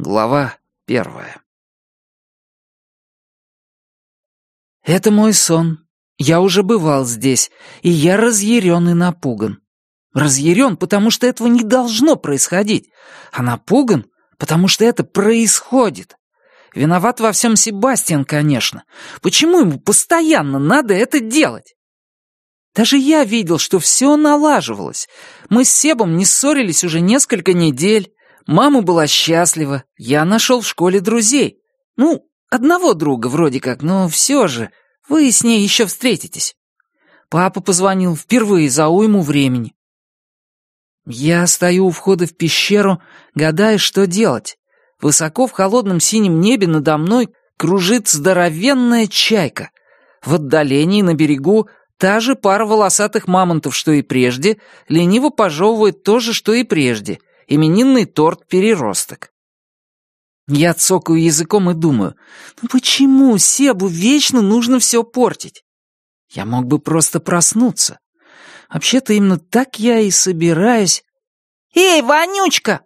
Глава первая. Это мой сон. Я уже бывал здесь, и я разъярен и напуган. Разъярен, потому что этого не должно происходить, а напуган, потому что это происходит. Виноват во всем Себастьян, конечно. Почему ему постоянно надо это делать? Даже я видел, что все налаживалось. Мы с Себом не ссорились уже несколько недель. Мама была счастлива. Я нашел в школе друзей. Ну, одного друга вроде как, но все же. Вы с ней еще встретитесь. Папа позвонил впервые за уйму времени. Я стою у входа в пещеру, гадая, что делать. Высоко в холодном синем небе надо мной кружит здоровенная чайка. В отдалении на берегу та же пара волосатых мамонтов, что и прежде, лениво пожевывает то же, что и прежде. Именинный торт-переросток. Я цокаю языком и думаю, ну почему Себу вечно нужно все портить? Я мог бы просто проснуться. Вообще-то именно так я и собираюсь. «Эй, Вонючка!»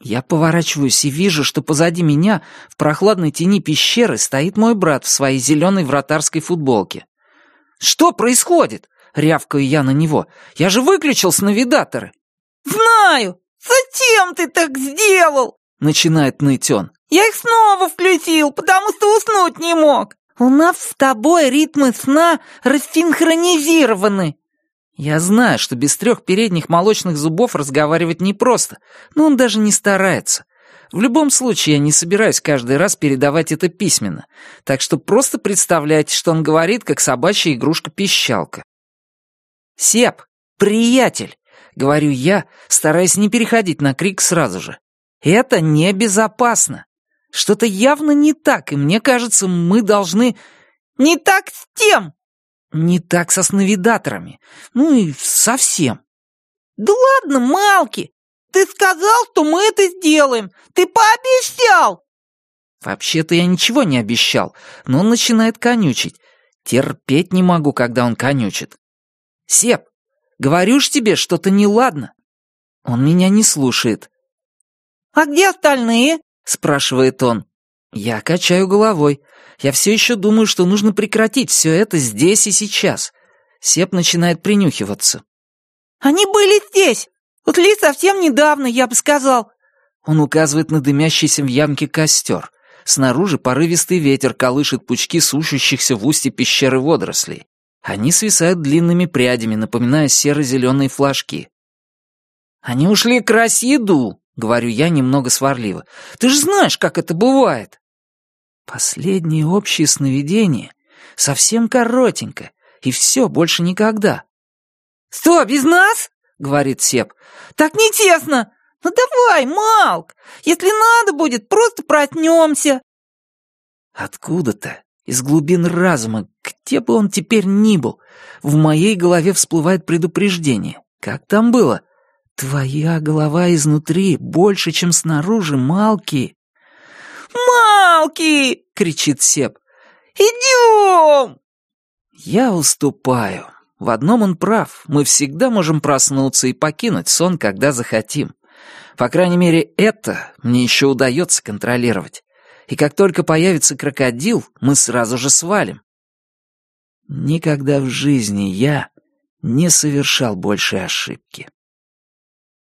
Я поворачиваюсь и вижу, что позади меня, в прохладной тени пещеры, стоит мой брат в своей зеленой вратарской футболке. «Что происходит?» — рявкаю я на него. «Я же выключил сновидаторы!» «Знаю! Зачем ты так сделал?» — начинает ныть он. «Я их снова включил, потому что уснуть не мог. У нас с тобой ритмы сна рассинхронизированы. Я знаю, что без трех передних молочных зубов разговаривать непросто, но он даже не старается. В любом случае, я не собираюсь каждый раз передавать это письменно, так что просто представляйте, что он говорит, как собачья игрушка-пищалка. «Сеп, приятель!» — говорю я, стараясь не переходить на крик сразу же. «Это небезопасно. Что-то явно не так, и мне кажется, мы должны...» «Не так с тем!» Не так со сновидаторами. Ну и совсем. Да ладно, Малки! Ты сказал, что мы это сделаем. Ты пообещал! Вообще-то я ничего не обещал, но он начинает конючить. Терпеть не могу, когда он конючит. Сеп, говорю ж тебе, что-то неладно. Он меня не слушает. «А где остальные?» — спрашивает он. Я качаю головой. Я все еще думаю, что нужно прекратить все это здесь и сейчас. Сеп начинает принюхиваться. «Они были здесь! Ушли совсем недавно, я бы сказал!» Он указывает на дымящийся в ямке костер. Снаружи порывистый ветер колышет пучки сушащихся в устье пещеры водорослей. Они свисают длинными прядями, напоминая серо-зеленые флажки. «Они ушли красть еду», — говорю я немного сварливо. «Ты же знаешь, как это бывает!» Последнее общее сновидение, совсем коротенько, и все, больше никогда. «Что, без нас?» — говорит Сеп. «Так нечестно! Ну давай, Малк! Если надо будет, просто проснемся!» Откуда-то, из глубин разума, где бы он теперь ни был, в моей голове всплывает предупреждение. Как там было? «Твоя голова изнутри больше, чем снаружи, Малки!» «Малки!» — кричит Сеп. «Идем!» Я уступаю. В одном он прав. Мы всегда можем проснуться и покинуть сон, когда захотим. По крайней мере, это мне еще удается контролировать. И как только появится крокодил, мы сразу же свалим. Никогда в жизни я не совершал большей ошибки.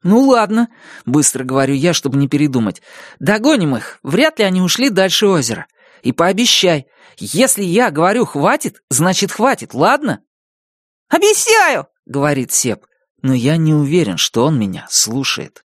«Ну ладно», — быстро говорю я, чтобы не передумать. «Догоним их, вряд ли они ушли дальше озера. И пообещай, если я говорю «хватит», значит «хватит», ладно?» «Обещаю», — говорит Сеп, но я не уверен, что он меня слушает.